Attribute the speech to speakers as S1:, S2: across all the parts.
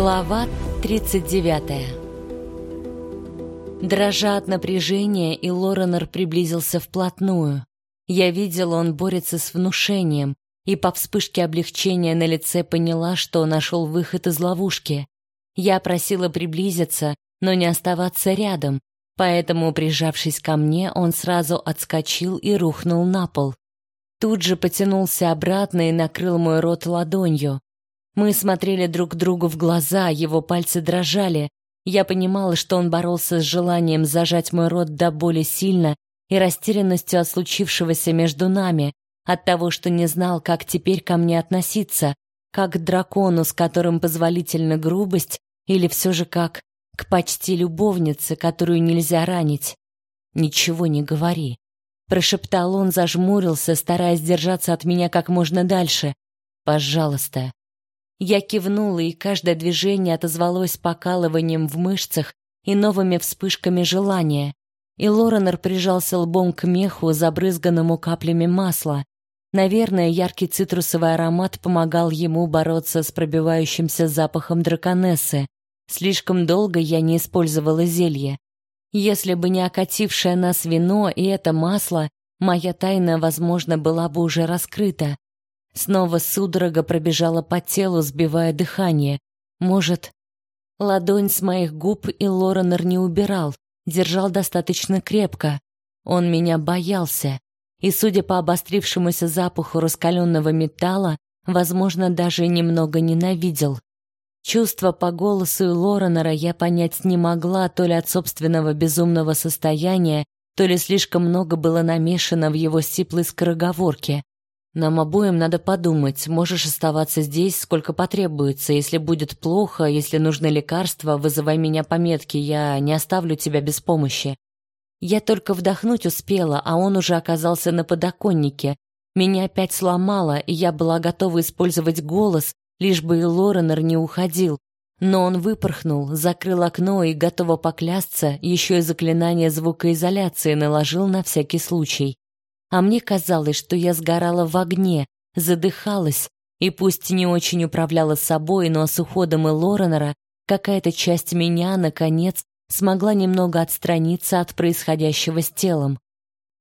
S1: Глава 39 Дрожа от напряжения, и Лоренор приблизился вплотную. Я видела, он борется с внушением, и по вспышке облегчения на лице поняла, что нашел выход из ловушки. Я просила приблизиться, но не оставаться рядом, поэтому, прижавшись ко мне, он сразу отскочил и рухнул на пол. Тут же потянулся обратно и накрыл мой рот ладонью. Мы смотрели друг другу в глаза, его пальцы дрожали. Я понимала, что он боролся с желанием зажать мой рот до боли сильно и растерянностью от случившегося между нами, от того, что не знал, как теперь ко мне относиться, как к дракону, с которым позволительна грубость, или все же как к почти любовнице, которую нельзя ранить. «Ничего не говори», — прошептал он, зажмурился, стараясь держаться от меня как можно дальше. «Пожалуйста». Я кивнула, и каждое движение отозвалось покалыванием в мышцах и новыми вспышками желания. И Лоренор прижался лбом к меху, забрызганному каплями масла. Наверное, яркий цитрусовый аромат помогал ему бороться с пробивающимся запахом драконессы. Слишком долго я не использовала зелье. Если бы не окатившее нас вино и это масло, моя тайна, возможно, была бы уже раскрыта. Снова судорога пробежала по телу, сбивая дыхание. Может, ладонь с моих губ и Лоренор не убирал, держал достаточно крепко. Он меня боялся. И, судя по обострившемуся запаху раскаленного металла, возможно, даже немного ненавидел. Чувства по голосу Лоренора я понять не могла то ли от собственного безумного состояния, то ли слишком много было намешано в его сиплой скороговорке. Нам обоим надо подумать, можешь оставаться здесь сколько потребуется. Если будет плохо, если нужны лекарства, вызывай меня по метке, я не оставлю тебя без помощи. Я только вдохнуть успела, а он уже оказался на подоконнике. Меня опять сломало, и я была готова использовать голос, лишь бы и Лоренор не уходил. Но он выпорхнул, закрыл окно и, готово поклясться, еще и заклинание звукоизоляции наложил на всякий случай. А мне казалось, что я сгорала в огне, задыхалась, и пусть не очень управляла собой, но с уходом и какая-то часть меня, наконец, смогла немного отстраниться от происходящего с телом.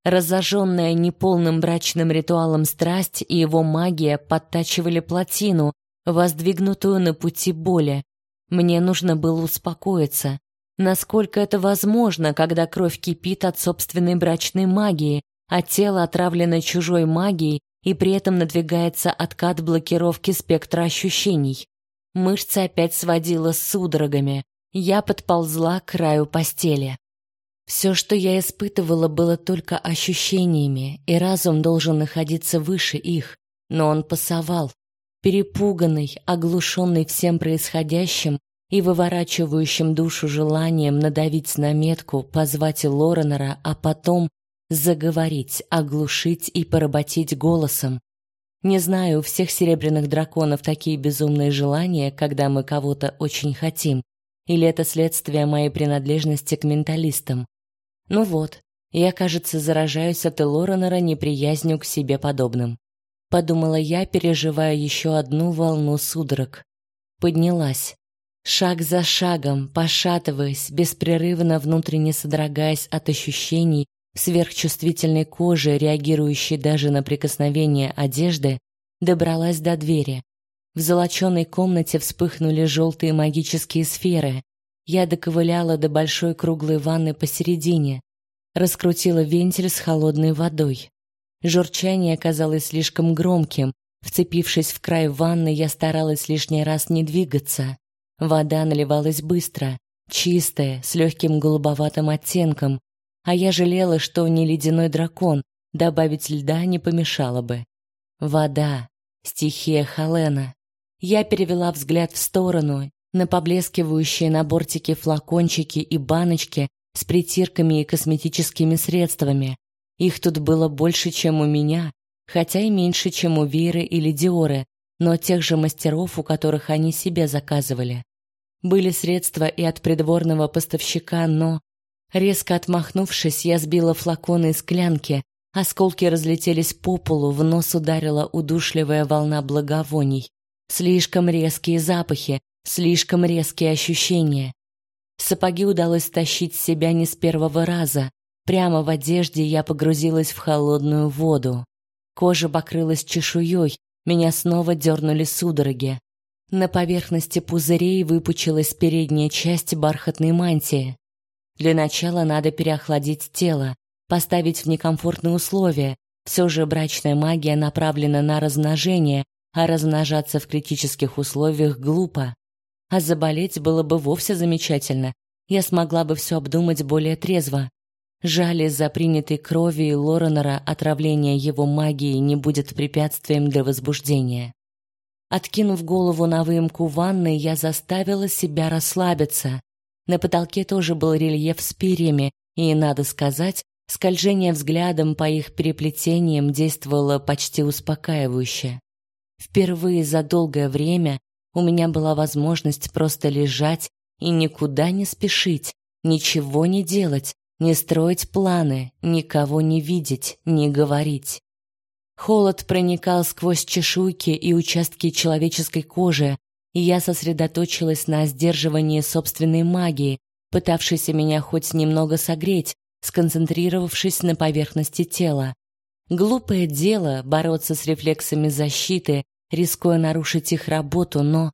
S1: Разожженная неполным брачным ритуалом страсть и его магия подтачивали плотину, воздвигнутую на пути боли. Мне нужно было успокоиться. Насколько это возможно, когда кровь кипит от собственной брачной магии, а тело отравлено чужой магией и при этом надвигается откат блокировки спектра ощущений. Мышцы опять сводило с судорогами. Я подползла к краю постели. Все, что я испытывала, было только ощущениями, и разум должен находиться выше их, но он пасовал, перепуганный, оглушенный всем происходящим и выворачивающим душу желанием надавить на метку, позвать Лоренера, а потом заговорить, оглушить и поработить голосом. Не знаю, у всех серебряных драконов такие безумные желания, когда мы кого-то очень хотим, или это следствие моей принадлежности к менталистам. Ну вот, я, кажется, заражаюсь от Элоренера неприязнью к себе подобным подумала я, переживая еще одну волну судорог. Поднялась. Шаг за шагом, пошатываясь, беспрерывно внутренне содрогаясь от ощущений сверхчувствительной кожи, реагирующей даже на прикосновение одежды, добралась до двери. В золоченой комнате вспыхнули желтые магические сферы. Я доковыляла до большой круглой ванны посередине, раскрутила вентиль с холодной водой. Журчание оказалось слишком громким. Вцепившись в край ванны, я старалась лишний раз не двигаться. Вода наливалась быстро, чистая, с легким голубоватым оттенком, а я жалела, что не ледяной дракон, добавить льда не помешало бы. Вода, стихия Халена. Я перевела взгляд в сторону, на поблескивающие на бортике флакончики и баночки с притирками и косметическими средствами, их тут было больше, чем у меня, хотя и меньше, чем у Веры или Диоры, но тех же мастеров, у которых они себе заказывали. Были средства и от придворного поставщика, но резко отмахнувшись, я сбила флаконы и склянки, осколки разлетелись по полу, в нос ударила удушливая волна благовоний. Слишком резкие запахи, Слишком резкие ощущения. Сапоги удалось тащить с себя не с первого раза. Прямо в одежде я погрузилась в холодную воду. Кожа покрылась чешуей, меня снова дернули судороги. На поверхности пузырей выпучилась передняя часть бархатной мантии. Для начала надо переохладить тело, поставить в некомфортные условия. Все же брачная магия направлена на размножение, а размножаться в критических условиях глупо. А заболеть было бы вовсе замечательно. Я смогла бы все обдумать более трезво. Жаль, из-за принятой крови Лоренера отравление его магией не будет препятствием для возбуждения. Откинув голову на выемку ванны, я заставила себя расслабиться. На потолке тоже был рельеф с перьями, и, надо сказать, скольжение взглядом по их переплетениям действовало почти успокаивающе. Впервые за долгое время у меня была возможность просто лежать и никуда не спешить, ничего не делать, не строить планы, никого не видеть, не говорить. Холод проникал сквозь чешуйки и участки человеческой кожи, я сосредоточилась на сдерживании собственной магии, пытавшейся меня хоть немного согреть, сконцентрировавшись на поверхности тела. Глупое дело бороться с рефлексами защиты, рискуя нарушить их работу, но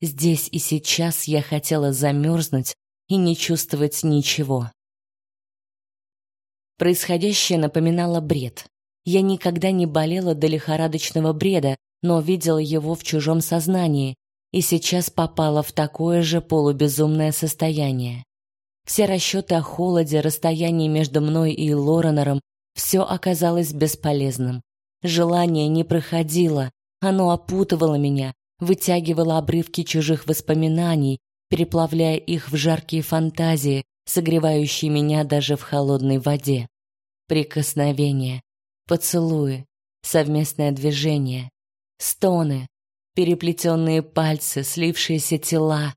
S1: здесь и сейчас я хотела замерзнуть и не чувствовать ничего. Происходящее напоминало бред. Я никогда не болела до лихорадочного бреда, но видела его в чужом сознании, и сейчас попала в такое же полубезумное состояние. Все расчеты о холоде, расстоянии между мной и Лоренером, все оказалось бесполезным. Желание не проходило, оно опутывало меня, вытягивало обрывки чужих воспоминаний, переплавляя их в жаркие фантазии, согревающий меня даже в холодной воде. Прикосновения, поцелуи, совместное движение, стоны, переплетенные пальцы, слившиеся тела.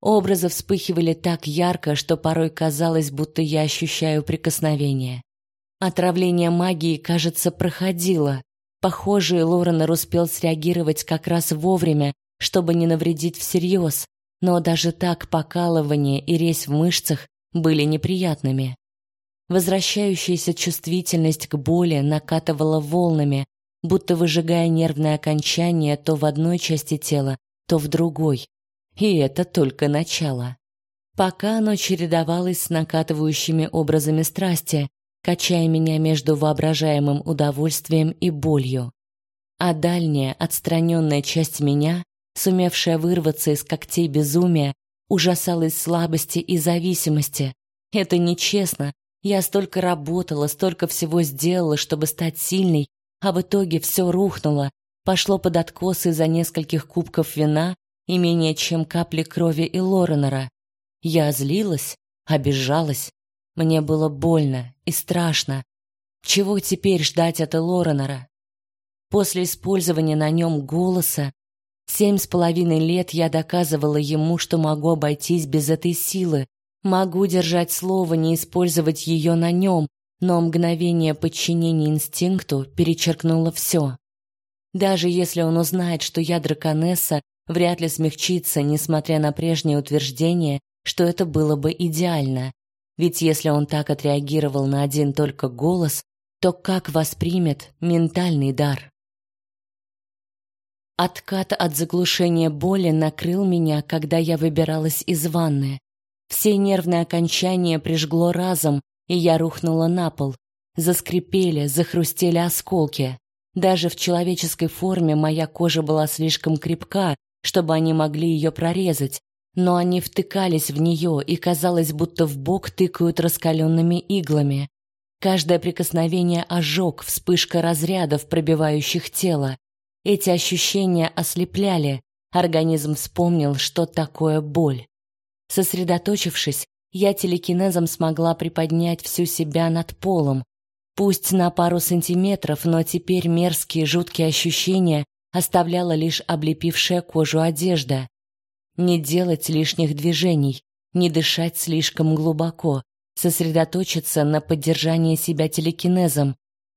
S1: Образы вспыхивали так ярко, что порой казалось, будто я ощущаю прикосновение. Отравление магии, кажется, проходило. Похоже, Лоренор успел среагировать как раз вовремя, чтобы не навредить всерьез, но даже так покалывание и резь в мышцах были неприятными. Возвращающаяся чувствительность к боли накатывала волнами, будто выжигая нервное окончание то в одной части тела, то в другой. И это только начало. Пока оно чередовалось с накатывающими образами страсти, качая меня между воображаемым удовольствием и болью. А дальняя, отстраненная часть меня, сумевшая вырваться из когтей безумия, ужасалась слабости и зависимости. Это нечестно. Я столько работала, столько всего сделала, чтобы стать сильной, а в итоге все рухнуло, пошло под откос из-за нескольких кубков вина и менее чем капли крови и Лоренера. Я злилась, обижалась. Мне было больно и страшно. Чего теперь ждать от Лоренера? После использования на нем голоса Семь с половиной лет я доказывала ему, что могу обойтись без этой силы, могу держать слово, не использовать ее на нем, но мгновение подчинения инстинкту перечеркнуло все. Даже если он узнает, что я драконесса, вряд ли смягчится, несмотря на прежнее утверждение, что это было бы идеально. Ведь если он так отреагировал на один только голос, то как воспримет ментальный дар? Откат от заглушения боли накрыл меня, когда я выбиралась из ванны. Все нервные окончания прижгло разом, и я рухнула на пол. Заскрипели, захрустели осколки. Даже в человеческой форме моя кожа была слишком крепка, чтобы они могли ее прорезать, но они втыкались в нее, и казалось, будто в бок тыкают раскаленными иглами. Каждое прикосновение ожог, вспышка разрядов, пробивающих тело. Эти ощущения ослепляли. Организм вспомнил, что такое боль. Сосредоточившись, я телекинезом смогла приподнять всю себя над полом. Пусть на пару сантиметров, но теперь мерзкие жуткие ощущения оставляла лишь облепившая кожу одежда. Не делать лишних движений, не дышать слишком глубоко, сосредоточиться на поддержании себя телекинезом,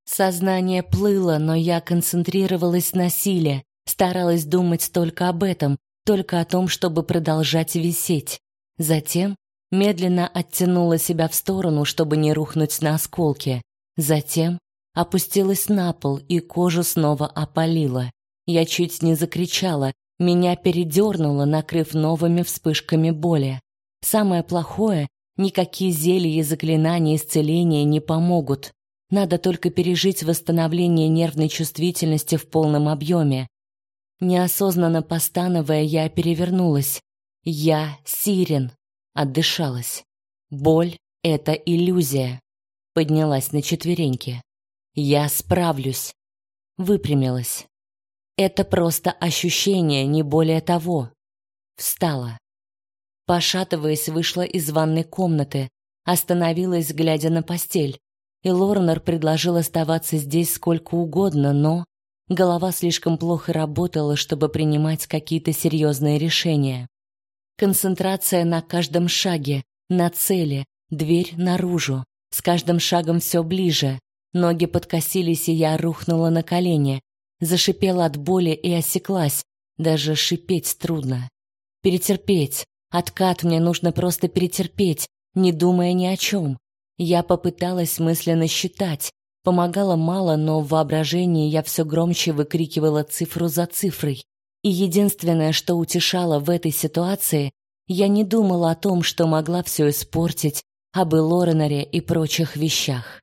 S1: Сознание плыло, но я концентрировалась на силе, старалась думать только об этом, только о том, чтобы продолжать висеть. Затем медленно оттянула себя в сторону, чтобы не рухнуть на осколки. Затем опустилась на пол и кожу снова опалила. Я чуть не закричала, меня передернуло, накрыв новыми вспышками боли. Самое плохое — никакие зелья и заклинания исцеления не помогут. Надо только пережить восстановление нервной чувствительности в полном объеме. Неосознанно постановая, я перевернулась. Я Сирен. Отдышалась. Боль — это иллюзия. Поднялась на четвереньки. Я справлюсь. Выпрямилась. Это просто ощущение, не более того. Встала. Пошатываясь, вышла из ванной комнаты, остановилась, глядя на постель. И Лорнер предложил оставаться здесь сколько угодно, но голова слишком плохо работала, чтобы принимать какие-то серьезные решения. Концентрация на каждом шаге, на цели, дверь наружу. С каждым шагом все ближе. Ноги подкосились, и я рухнула на колени. Зашипела от боли и осеклась. Даже шипеть трудно. Перетерпеть. Откат мне нужно просто перетерпеть, не думая ни о чем. Я попыталась мысленно считать. Помогало мало, но в воображении я все громче выкрикивала цифру за цифрой. И единственное, что утешало в этой ситуации, я не думала о том, что могла все испортить, об Лоренаре и прочих вещах.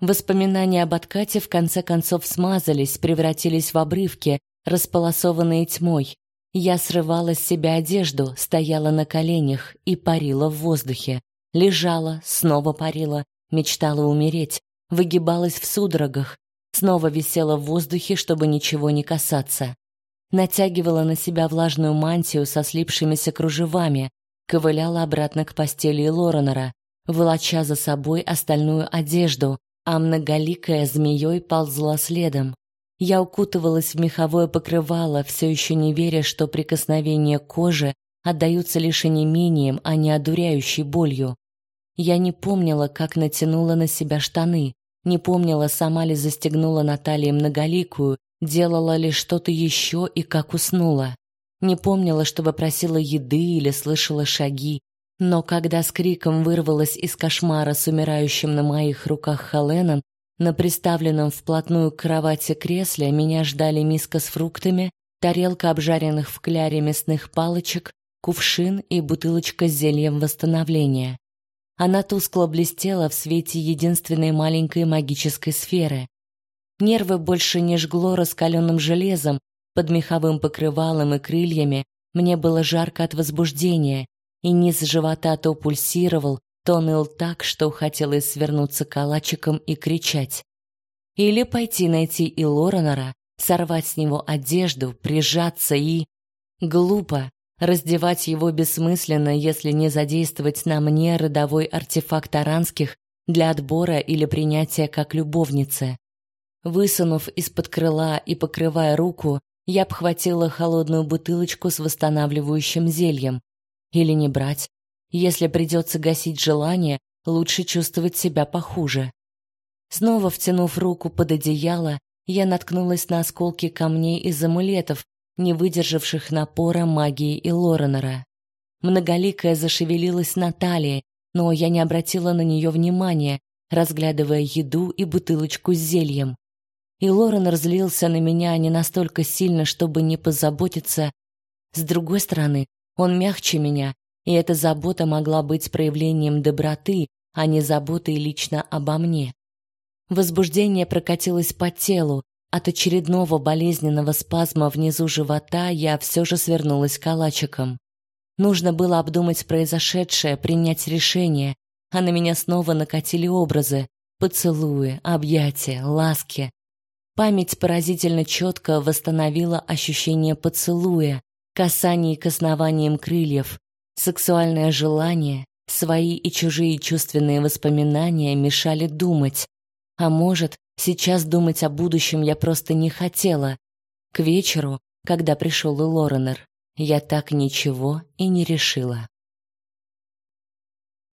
S1: Воспоминания об откате в конце концов смазались, превратились в обрывки, располосованные тьмой. Я срывала с себя одежду, стояла на коленях и парила в воздухе. Лежала, снова парила, мечтала умереть, выгибалась в судорогах, снова висела в воздухе, чтобы ничего не касаться. Натягивала на себя влажную мантию со слипшимися кружевами, ковыляла обратно к постели Лоренера, волоча за собой остальную одежду, а многоликая змеей ползла следом. Я укутывалась в меховое покрывало, все еще не веря, что прикосновения кожи отдаются лишь онемением, а не одуряющей болью. Я не помнила, как натянула на себя штаны, не помнила, сама ли застегнула на талии многоликую, делала ли что-то еще и как уснула. Не помнила, чтобы просила еды или слышала шаги, но когда с криком вырвалась из кошмара с умирающим на моих руках Хеленом, на приставленном вплотную к кровати кресле меня ждали миска с фруктами, тарелка обжаренных в кляре мясных палочек, кувшин и бутылочка с зельем восстановления. Она тускло блестела в свете единственной маленькой магической сферы. Нервы больше не жгло раскаленным железом, под меховым покрывалом и крыльями мне было жарко от возбуждения, и низ живота то пульсировал, то ныл так, что хотелось свернуться калачиком и кричать. Или пойти найти и Лоренора, сорвать с него одежду, прижаться и... Глупо. Раздевать его бессмысленно, если не задействовать на мне родовой артефакт аранских для отбора или принятия как любовницы. Высунув из-под крыла и покрывая руку, я обхватила холодную бутылочку с восстанавливающим зельем. Или не брать, если придется гасить желание, лучше чувствовать себя похуже. Снова втянув руку под одеяло, я наткнулась на осколки камней из амулетов, не выдержавших напора магии и Лоренера. Многоликая зашевелилась на талии, но я не обратила на нее внимания, разглядывая еду и бутылочку с зельем. И Лоренер злился на меня не настолько сильно, чтобы не позаботиться. С другой стороны, он мягче меня и эта забота могла быть проявлением доброты, а не заботой лично обо мне. Возбуждение прокатилось по телу. От очередного болезненного спазма внизу живота я все же свернулась калачиком. Нужно было обдумать произошедшее, принять решение, а на меня снова накатили образы: поцелуи, объятия, ласки. Память поразительно четко восстановила ощущение поцелуя, касаний к основаниям крыльев, Сексуальное желание, свои и чужие чувственные воспоминания мешали думать. А может, сейчас думать о будущем я просто не хотела. К вечеру, когда пришел и я так ничего и не решила.